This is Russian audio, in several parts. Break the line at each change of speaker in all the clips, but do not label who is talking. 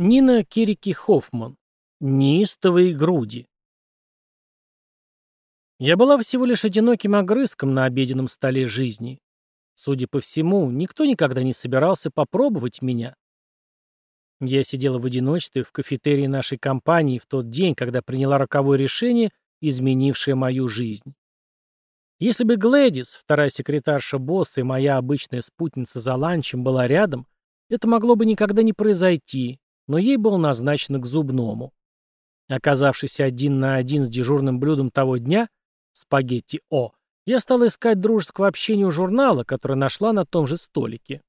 Нина Кирики Хоффман. Неистовые груди. Я была всего лишь одиноким огрызком на обеденном столе жизни. Судя по всему, никто никогда не собирался попробовать меня. Я сидела в одиночестве в кафетерии нашей компании в тот день, когда приняла роковое решение, изменившее мою жизнь. Если бы Глэдис, вторая секретарша босса и моя обычная спутница за ланчем была рядом, это могло бы никогда не произойти, но ей было назначено к зубному. Оказавшись один на один с дежурным блюдом того дня, спагетти О, я стал искать дружеского общения у журнала, который нашла на том же столике.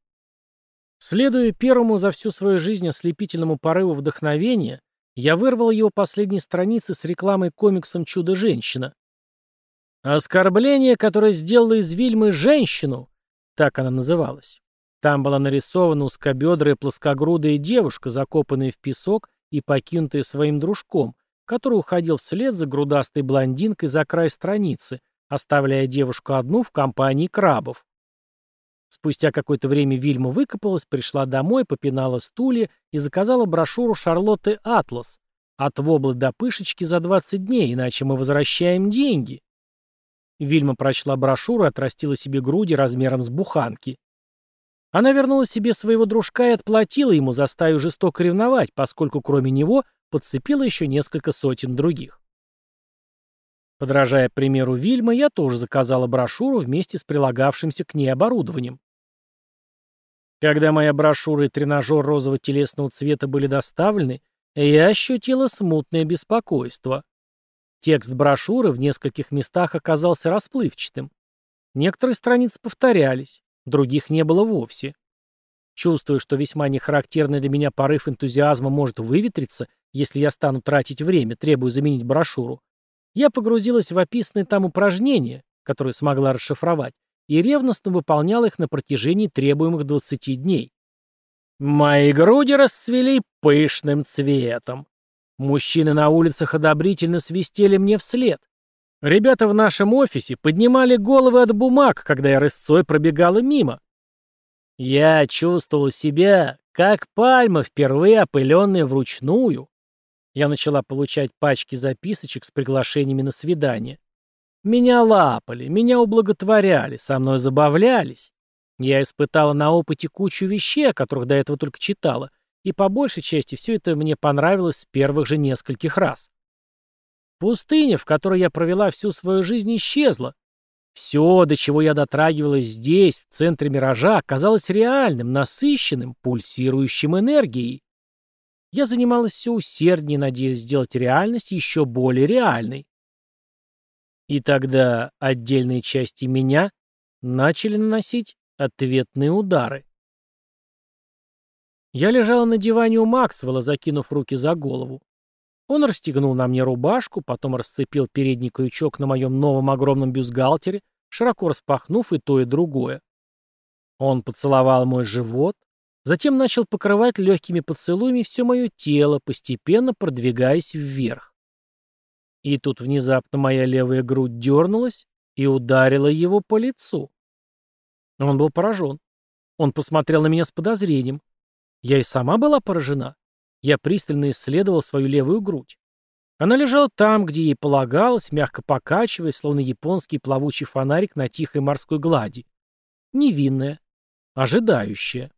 Следуя первому за всю свою жизнь ослепительному порыву вдохновения, я вырвал его последние страницы с рекламой комиксом «Чудо-женщина». «Оскорбление, которое сделало из Вильмы женщину», так она называлась. Там была нарисована узкобедрая плоскогрудая девушка, закопанная в песок и покинутая своим дружком, который уходил вслед за грудастой блондинкой за край страницы, оставляя девушку одну в компании крабов. Спустя какое-то время Вильма выкопалась, пришла домой, попинала стулья и заказала брошюру Шарлотты «Атлас» от воблы до пышечки за 20 дней, иначе мы возвращаем деньги. Вильма прочла брошюру и отрастила себе груди размером с буханки. Она вернула себе своего дружка и отплатила ему, заставив жестоко ревновать, поскольку кроме него подцепила еще несколько сотен других. Подражая примеру Вильмы, я тоже заказала брошюру вместе с прилагавшимся к ней оборудованием. Когда моя брошюра и тренажер розового телесного цвета были доставлены, я ощутила смутное беспокойство. Текст брошюры в нескольких местах оказался расплывчатым. Некоторые страницы повторялись, Других не было вовсе. Чувствую, что весьма нехарактерный для меня порыв энтузиазма может выветриться, если я стану тратить время, требуя заменить брошюру. Я погрузилась в описанные там упражнения, которые смогла расшифровать, и ревностно выполняла их на протяжении требуемых 20 дней. Мои груди расцвели пышным цветом. Мужчины на улицах одобрительно свистели мне вслед. Ребята в нашем офисе поднимали головы от бумаг, когда я рысцой пробегала мимо. Я чувствовал себя, как пальма, впервые опыленная вручную. Я начала получать пачки записочек с приглашениями на свидание. Меня лапали, меня ублаготворяли, со мной забавлялись. Я испытала на опыте кучу вещей, о которых до этого только читала, и по большей части все это мне понравилось с первых же нескольких раз. Пустыня, в которой я провела всю свою жизнь, исчезла. Все, до чего я дотрагивалась здесь, в центре миража, казалось реальным, насыщенным, пульсирующим энергией. Я занималась все усерднее, надеясь сделать реальность еще более реальной. И тогда отдельные части меня начали наносить ответные удары. Я лежала на диване у Максвелла, закинув руки за голову. Он расстегнул на мне рубашку, потом расцепил передний крючок на моем новом огромном бюстгальтере, широко распахнув и то, и другое. Он поцеловал мой живот, затем начал покрывать легкими поцелуями все мое тело, постепенно продвигаясь вверх. И тут внезапно моя левая грудь дернулась и ударила его по лицу. Он был поражен. Он посмотрел на меня с подозрением. Я и сама была поражена. Я пристально исследовал свою левую грудь. Она лежала там, где ей полагалось, мягко покачиваясь, словно японский плавучий фонарик на тихой морской глади. Невинная, ожидающая.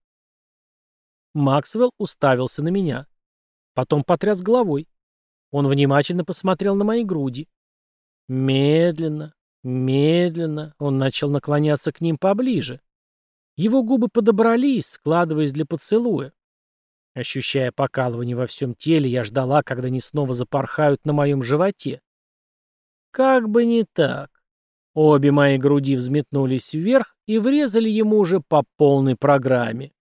Максвелл уставился на меня. Потом потряс головой. Он внимательно посмотрел на мои груди. Медленно, медленно он начал наклоняться к ним поближе. Его губы подобрались, складываясь для поцелуя. Ощущая покалывание во всем теле, я ждала, когда они снова запорхают на моем животе. Как бы не так. Обе мои груди взметнулись вверх и врезали ему уже по полной программе.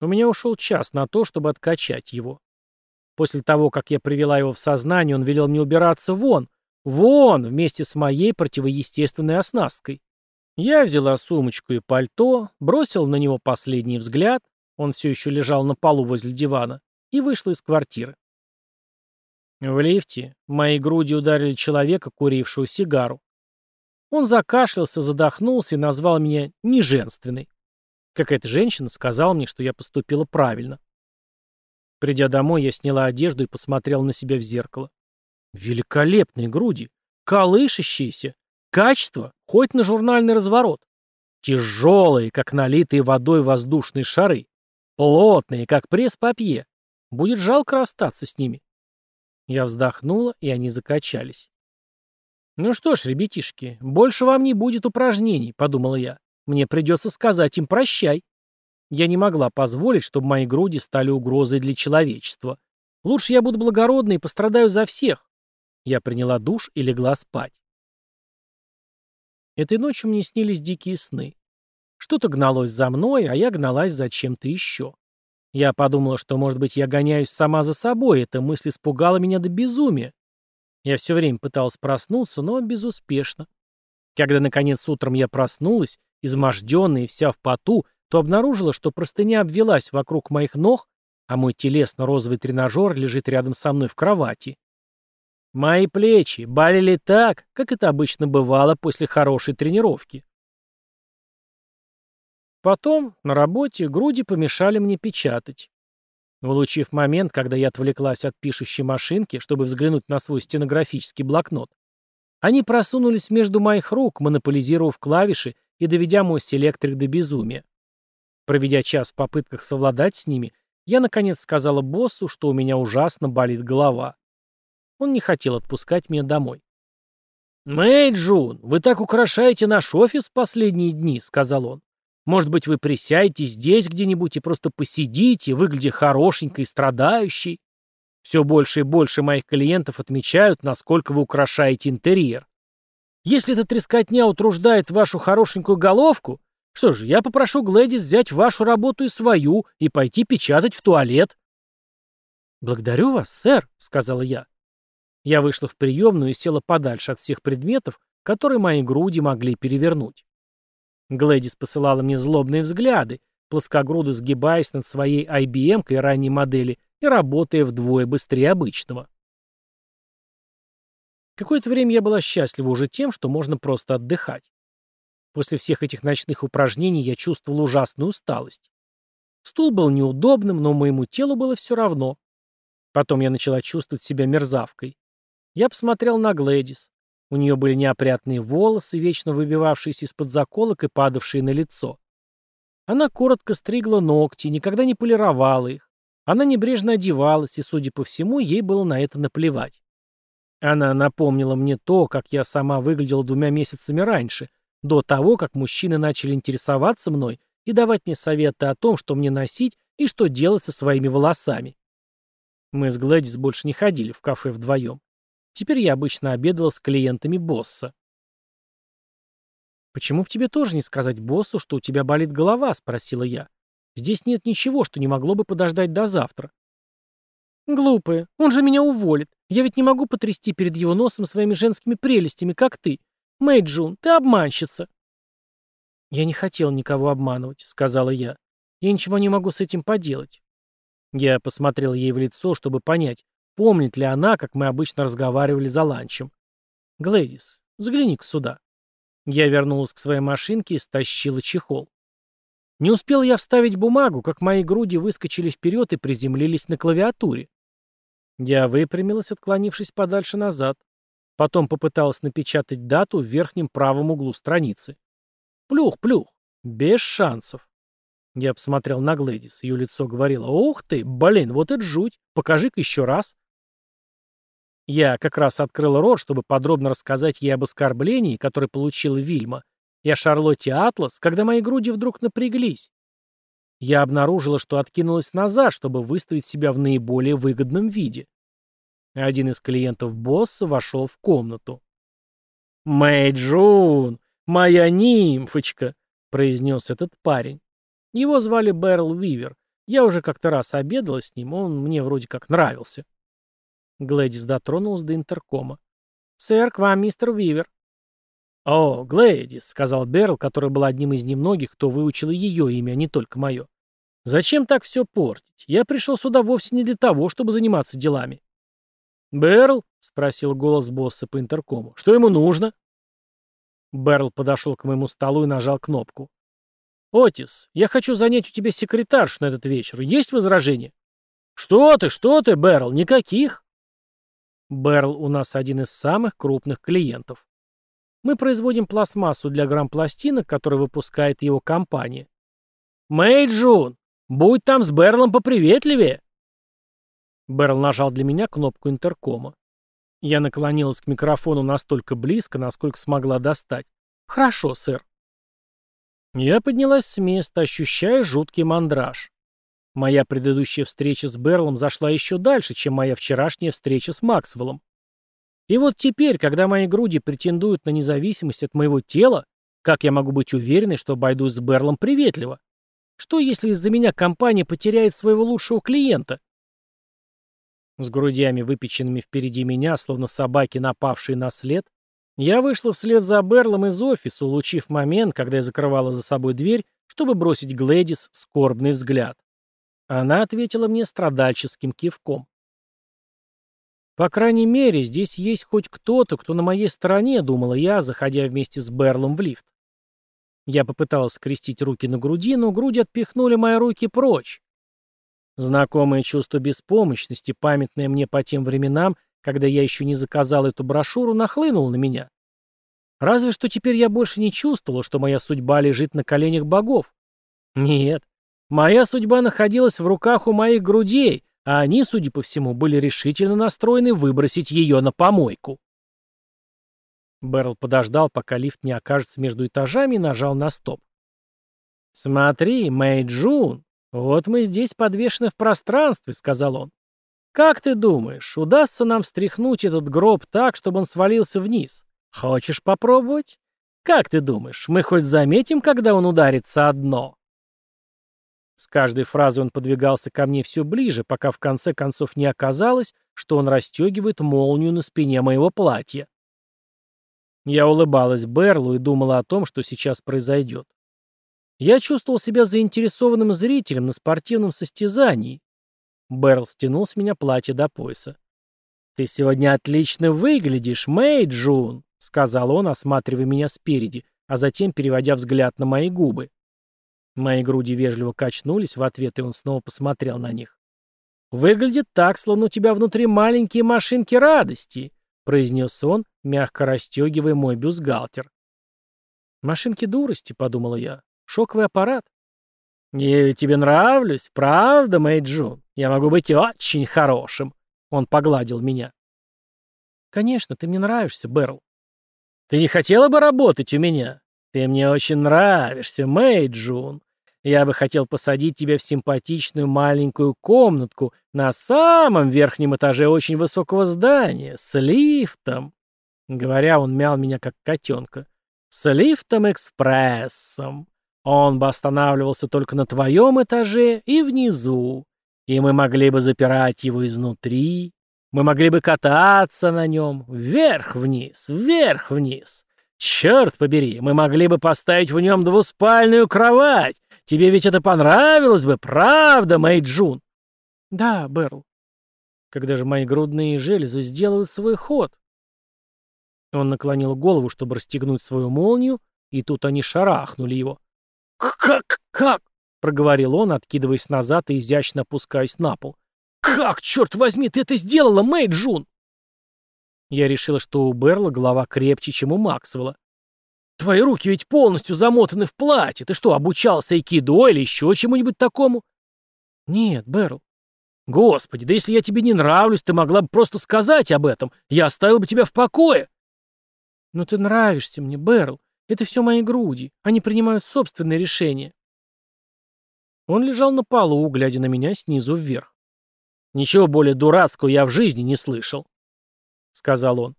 У меня ушел час на то, чтобы откачать его. После того, как я привела его в сознание, он велел мне убираться вон, вон, вместе с моей противоестественной оснасткой. Я взяла сумочку и пальто, бросил на него последний взгляд, он все еще лежал на полу возле дивана, и вышла из квартиры. В лифте мои груди ударили человека, курившего сигару. Он закашлялся, задохнулся и назвал меня неженственной. Какая-то женщина сказала мне, что я поступила правильно. Придя домой, я сняла одежду и посмотрела на себя в зеркало. Великолепные груди, колышащиеся, качество, хоть на журнальный разворот. Тяжелые, как налитые водой воздушные шары. Плотные, как пресс-папье. Будет жалко расстаться с ними. Я вздохнула, и они закачались. «Ну что ж, ребятишки, больше вам не будет упражнений», — подумала я. «Мне придется сказать им прощай». Я не могла позволить, чтобы мои груди стали угрозой для человечества. Лучше я буду благородной и пострадаю за всех. Я приняла душ и легла спать. Этой ночью мне снились дикие сны. Что-то гналось за мной, а я гналась за чем-то еще. Я подумала, что, может быть, я гоняюсь сама за собой, эта мысль испугала меня до безумия. Я все время пыталась проснуться, но безуспешно. Когда, наконец, утром я проснулась, изможденная и вся в поту, то обнаружила, что простыня обвелась вокруг моих ног, а мой телесно-розовый тренажер лежит рядом со мной в кровати. Мои плечи болели так, как это обычно бывало после хорошей тренировки. Потом, на работе, груди помешали мне печатать. Улучив момент, когда я отвлеклась от пишущей машинки, чтобы взглянуть на свой стенографический блокнот, они просунулись между моих рук, монополизировав клавиши и доведя мой селектрик до безумия. Проведя час в попытках совладать с ними, я наконец сказала боссу, что у меня ужасно болит голова. Он не хотел отпускать меня домой. «Мэй Джун, вы так украшаете наш офис в последние дни», — сказал он. «Может быть, вы присядете здесь где-нибудь и просто посидите, выглядя хорошенькой и страдающей? Все больше и больше моих клиентов отмечают, насколько вы украшаете интерьер. Если эта трескотня утруждает вашу хорошенькую головку, что же, я попрошу Глэдис взять вашу работу и свою и пойти печатать в туалет». «Благодарю вас, сэр», — сказала я. Я вышла в приемную и села подальше от всех предметов, которые мои груди могли перевернуть. Глэдис посылала мне злобные взгляды, плоскогрудо сгибаясь над своей IBM-кой ранней модели и работая вдвое быстрее обычного. Какое-то время я была счастлива уже тем, что можно просто отдыхать. После всех этих ночных упражнений я чувствовала ужасную усталость. Стул был неудобным, но моему телу было все равно. Потом я начала чувствовать себя мерзавкой. Я посмотрел на Глэдис. У нее были неопрятные волосы, вечно выбивавшиеся из-под заколок и падавшие на лицо. Она коротко стригла ногти, никогда не полировала их. Она небрежно одевалась, и, судя по всему, ей было на это наплевать. Она напомнила мне то, как я сама выглядела двумя месяцами раньше, до того, как мужчины начали интересоваться мной и давать мне советы о том, что мне носить и что делать со своими волосами. Мы с Глэдис больше не ходили в кафе вдвоем. Теперь я обычно обедала с клиентами босса. «Почему бы тебе тоже не сказать боссу, что у тебя болит голова?» — спросила я. «Здесь нет ничего, что не могло бы подождать до завтра». «Глупая, он же меня уволит. Я ведь не могу потрясти перед его носом своими женскими прелестями, как ты. Мэйджун, ты обманщица». «Я не хотел никого обманывать», — сказала я. «Я ничего не могу с этим поделать». Я посмотрел ей в лицо, чтобы понять, Помнит ли она, как мы обычно разговаривали за ланчем? «Глэдис, взгляни-ка сюда». Я вернулась к своей машинке и стащила чехол. Не успел я вставить бумагу, как мои груди выскочили вперед и приземлились на клавиатуре. Я выпрямилась, отклонившись подальше назад. Потом попыталась напечатать дату в верхнем правом углу страницы. Плюх, плюх. Без шансов. Я посмотрел на Глэдис. Ее лицо говорило, «Ух ты, блин, вот это жуть! Покажи-ка еще раз!» Я как раз открыл рот, чтобы подробно рассказать ей об оскорблении, которое получила Вильма, и о Шарлотте Атлас, когда мои груди вдруг напряглись. Я обнаружила, что откинулась назад, чтобы выставить себя в наиболее выгодном виде. Один из клиентов босса вошел в комнату. «Мэйджун, моя нимфочка!» — произнес этот парень. Его звали Берл Вивер. Я уже как-то раз обедала с ним, он мне вроде как нравился. Глэдис дотронулась до интеркома. «Сэр, к вам мистер Вивер». «О, Глэдис», — сказал Берл, который был одним из немногих, кто выучил ее имя, а не только мое. «Зачем так все портить? Я пришел сюда вовсе не для того, чтобы заниматься делами». «Берл?» — спросил голос босса по интеркому. «Что ему нужно?» Берл подошел к моему столу и нажал кнопку. «Отис, я хочу занять у тебя секретарш на этот вечер. Есть возражения?» «Что ты, что ты, Берл, никаких!» Берл у нас один из самых крупных клиентов. Мы производим пластмассу для грампластинок, которую выпускает его компания. «Мэйджун, будь там с Берлом поприветливее!» Берл нажал для меня кнопку интеркома. Я наклонилась к микрофону настолько близко, насколько смогла достать. «Хорошо, сэр». Я поднялась с места, ощущая жуткий мандраж. Моя предыдущая встреча с Берлом зашла еще дальше, чем моя вчерашняя встреча с Максвеллом. И вот теперь, когда мои груди претендуют на независимость от моего тела, как я могу быть уверенной, что обойдусь с Берлом приветливо? Что, если из-за меня компания потеряет своего лучшего клиента? С грудями, выпеченными впереди меня, словно собаки, напавшие на след, я вышла вслед за Берлом из офиса, улучив момент, когда я закрывала за собой дверь, чтобы бросить Глэдис скорбный взгляд. Она ответила мне страдальческим кивком. «По крайней мере, здесь есть хоть кто-то, кто на моей стороне», — думала я, заходя вместе с Берлом в лифт. Я попыталась скрестить руки на груди, но груди отпихнули мои руки прочь. Знакомое чувство беспомощности, памятное мне по тем временам, когда я еще не заказал эту брошюру, нахлынуло на меня. Разве что теперь я больше не чувствовала, что моя судьба лежит на коленях богов. Нет, моя судьба находилась в руках у моих грудей, а они, судя по всему, были решительно настроены выбросить ее на помойку. Берл подождал, пока лифт не окажется между этажами, и нажал на стоп. «Смотри, Мэй Джун, вот мы здесь подвешены в пространстве», — сказал он. «Как ты думаешь, удастся нам встряхнуть этот гроб так, чтобы он свалился вниз? Хочешь попробовать? Как ты думаешь, мы хоть заметим, когда он ударится о дно?» С каждой фразой он подвигался ко мне все ближе, пока в конце концов не оказалось, что он расстегивает молнию на спине моего платья. Я улыбалась Берлу и думала о том, что сейчас произойдет. Я чувствовал себя заинтересованным зрителем на спортивном состязании. Берл стянул с меня платье до пояса. «Ты сегодня отлично выглядишь, Мэй Джун», — сказал он, осматривая меня спереди, а затем переводя взгляд на мои губы. Мои груди вежливо качнулись в ответ, и он снова посмотрел на них. «Выглядит так, словно у тебя внутри маленькие машинки радости», — произнес он, мягко расстегивая мой бюстгальтер. «Машинки дурости», — подумала я. «Шоковый аппарат». «Я тебе нравлюсь, правда, Мэй Джун? Я могу быть очень хорошим», — он погладил меня. «Конечно, ты мне нравишься, Берл». «Ты не хотела бы работать у меня? Ты мне очень нравишься, Мэй Джун. Я бы хотел посадить тебя в симпатичную маленькую комнатку на самом верхнем этаже очень высокого здания, с лифтом. Говоря, он мял меня как котенка. С лифтом-экспрессом. Он бы останавливался только на твоем этаже и внизу. И мы могли бы запирать его изнутри. Мы могли бы кататься на нем вверх-вниз, вверх-вниз. Черт побери, мы могли бы поставить в нем двуспальную кровать. Тебе ведь это понравилось бы, правда, Мэй Джун? Да, Берл. Когда же мои грудные железы сделают свой ход? Он наклонил голову, чтобы расстегнуть свою молнию, и тут они шарахнули его. «Как? Как?» — проговорил он, откидываясь назад и изящно опускаясь на пол. «Как, черт возьми, ты это сделала, Мэй Джун?» Я решила, что у Берла голова крепче, чем у Максвелла. «Твои руки ведь полностью замотаны в платье. Ты что, обучался айкидо или еще чему-нибудь такому?» «Нет, Берл». «Господи, да если я тебе не нравлюсь, ты могла бы просто сказать об этом. Я оставил бы тебя в покое». «Но ты нравишься мне, Берл. Это все мои груди. Они принимают собственные решения». Он лежал на полу, глядя на меня снизу вверх. «Ничего более дурацкого я в жизни не слышал. — сказал он.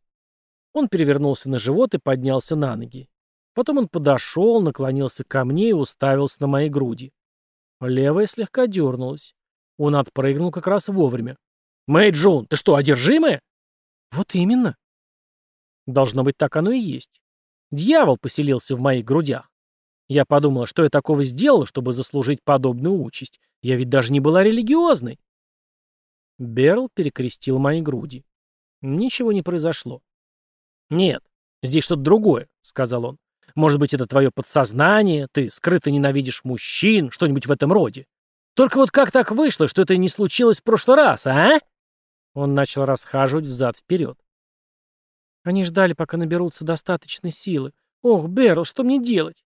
Он перевернулся на живот и поднялся на ноги. Потом он подошел, наклонился ко мне и уставился на мои груди. Левая слегка дернулась. Он отпрыгнул как раз вовремя. «Мэй Джун, ты что, одержимая?» «Вот именно». Должно быть, так оно и есть. Дьявол поселился в моих грудях. Я подумала, что я такого сделала, чтобы заслужить подобную участь. Я ведь даже не была религиозной. Берл перекрестил мои груди. Ничего не произошло. «Нет, здесь что-то другое», — сказал он. «Может быть, это твое подсознание, ты скрыто ненавидишь мужчин, что-нибудь в этом роде. Только вот как так вышло, что это не случилось в прошлый раз, а?» Он начал расхаживать взад-вперед. Они ждали, пока наберутся достаточно силы. «Ох, Берл, что мне делать?»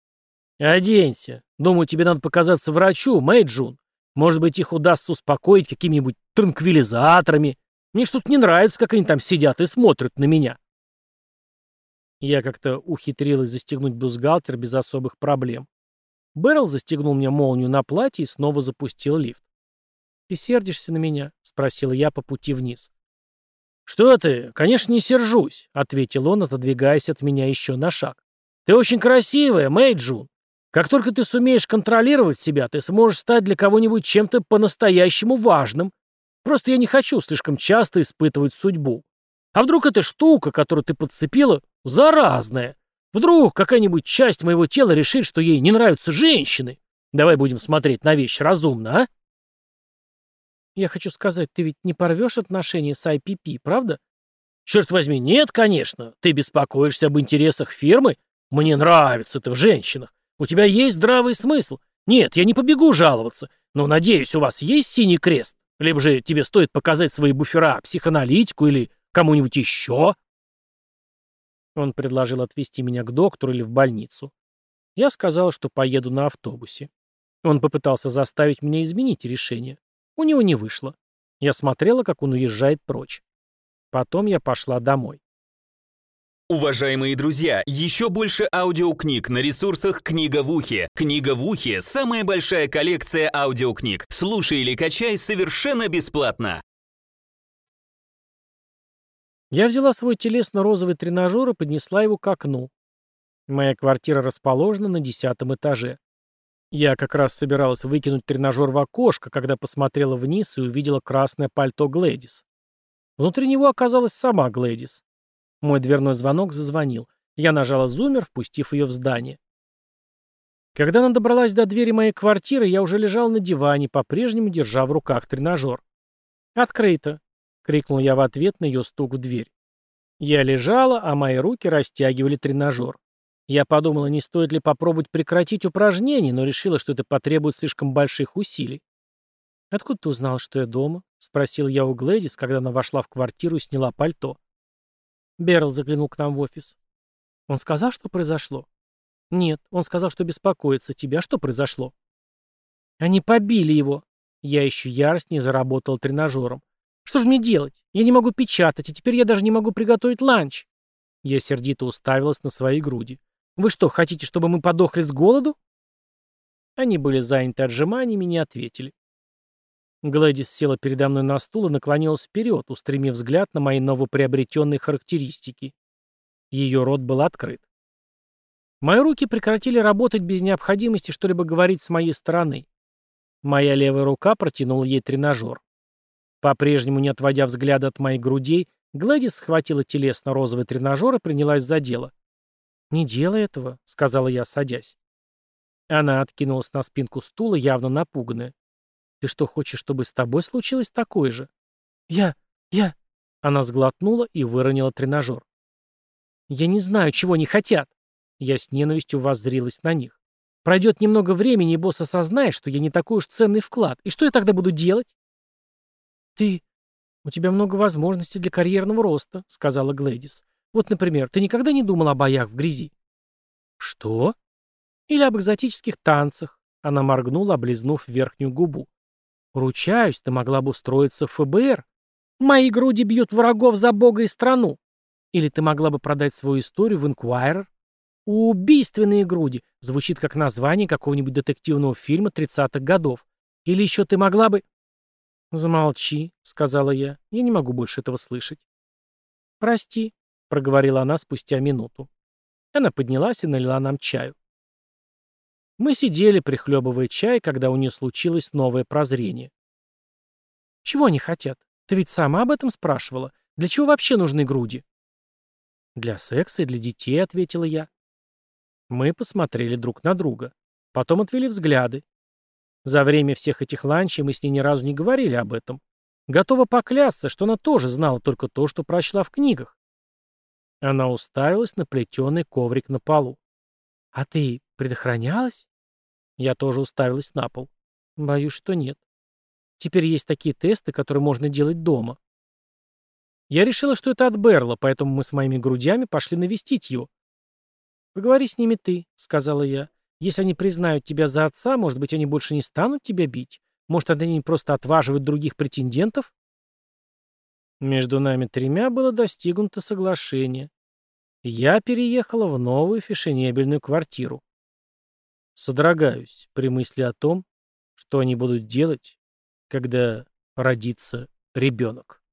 «Оденься. Думаю, тебе надо показаться врачу, Мэйджун. Может быть, их удастся успокоить какими-нибудь транквилизаторами. Мне что-то не нравится, как они там сидят и смотрят на меня». Я как-то ухитрилась застегнуть бюстгальтер без особых проблем. Берл застегнул мне молнию на платье и снова запустил лифт. «Ты сердишься на меня?» — спросил я по пути вниз. «Что ты? Конечно, не сержусь», — ответил он, отодвигаясь от меня еще на шаг. «Ты очень красивая, Мэйджун. Как только ты сумеешь контролировать себя, ты сможешь стать для кого-нибудь чем-то по-настоящему важным. Просто я не хочу слишком часто испытывать судьбу. А вдруг эта штука, которую ты подцепила, заразная? Вдруг какая-нибудь часть моего тела решит, что ей не нравятся женщины? Давай будем смотреть на вещи разумно, а?» Я хочу сказать, ты ведь не порвешь отношения с IPP, правда? Черт возьми, нет, конечно. Ты беспокоишься об интересах фирмы? Мне нравится ты в женщинах. У тебя есть здравый смысл. Нет, я не побегу жаловаться. Но, надеюсь, у вас есть синий крест? Либо же тебе стоит показать свои буфера психоаналитику или кому-нибудь еще?» Он предложил отвезти меня к доктору или в больницу. Я сказал, что поеду на автобусе. Он попытался заставить меня изменить решение. У него не вышло. Я смотрела, как он уезжает прочь. Потом я пошла домой.
Уважаемые друзья, еще больше аудиокниг на ресурсах «Книга в ухе». «Книга в ухе» — самая большая коллекция аудиокниг. Слушай или качай совершенно бесплатно.
Я взяла свой телесно-розовый тренажер и поднесла его к окну. Моя квартира расположена на десятом этаже. Я как раз собиралась выкинуть тренажер в окошко, когда посмотрела вниз и увидела красное пальто Глэдис. Внутри него оказалась сама Глэдис. Мой дверной звонок зазвонил. Я нажала зумер, впустив ее в здание. Когда она добралась до двери моей квартиры, я уже лежал на диване, по-прежнему держа в руках тренажер. «Открыто!» — крикнул я в ответ на ее стук в дверь. Я лежала, а мои руки растягивали тренажер. Я подумала, не стоит ли попробовать прекратить упражнение, но решила, что это потребует слишком больших усилий. «Откуда ты узнал, что я дома?» — спросил я у Глэдис, когда она вошла в квартиру и сняла пальто. Берл заглянул к нам в офис. «Он сказал, что произошло?» «Нет, он сказал, что беспокоится. Тебя что произошло?» «Они побили его!» Я еще яростнее заработал тренажером. «Что же мне делать? Я не могу печатать, и теперь я даже не могу приготовить ланч!» Я сердито уставилась на свои груди. Вы что, хотите, чтобы мы подохли с голоду?» Они были заняты отжиманиями и не ответили. Гладис села передо мной на стул и наклонилась вперед, устремив взгляд на мои новоприобретенные характеристики. Ее рот был открыт. Мои руки прекратили работать без необходимости что-либо говорить с моей стороны. Моя левая рука протянула ей тренажер. По-прежнему не отводя взгляда от моих грудей, Гладис схватила телесно-розовый тренажер и принялась за дело. «Не делай этого», — сказала я, садясь. Она откинулась на спинку стула, явно напуганная. «Ты что, хочешь, чтобы с тобой случилось такое же?» «Я... я...» Она сглотнула и выронила тренажер. «Я не знаю, чего они хотят». Я с ненавистью воззрилась на них. «Пройдет немного времени, и босс осознает, что я не такой уж ценный вклад. И что я тогда буду делать?» «Ты... у тебя много возможностей для карьерного роста», — сказала Глэдис. Вот, например, ты никогда не думал о боях в грязи? Что? Или об экзотических танцах? Она моргнула, облизнув верхнюю губу. Ручаюсь, ты могла бы устроиться в ФБР. Мои груди бьют врагов за бога и страну. Или ты могла бы продать свою историю в Инквайрер. Убийственные груди. Звучит как название какого-нибудь детективного фильма 30-х годов. Или еще ты могла бы... «Замолчи», — сказала я. «Я не могу больше этого слышать». «Прости», — проговорила она спустя минуту. Она поднялась и налила нам чаю. Мы сидели, прихлебывая чай, когда у нее случилось новое прозрение. «Чего они хотят? Ты ведь сама об этом спрашивала. Для чего вообще нужны груди?» «Для секса и для детей», — ответила я. Мы посмотрели друг на друга. Потом отвели взгляды. За время всех этих ланчей мы с ней ни разу не говорили об этом. Готова поклясться, что она тоже знала только то, что прочла в книгах. Она уставилась на плетеный коврик на полу. «А ты предохранялась?» Я тоже уставилась на пол. Боюсь, что нет. Теперь есть такие тесты, которые можно делать дома. Я решила, что это от Берла, поэтому мы с моими грудями пошли навестить его. «Поговори с ними ты», — сказала я. «Если они признают тебя за отца, может быть, они больше не станут тебя бить? Может, они просто отваживают других претендентов?» Между нами тремя было достигнуто соглашение. Я переехала в новую фешенебельную квартиру. Содрогаюсь при мысли о том, что они будут делать, когда родится ребенок.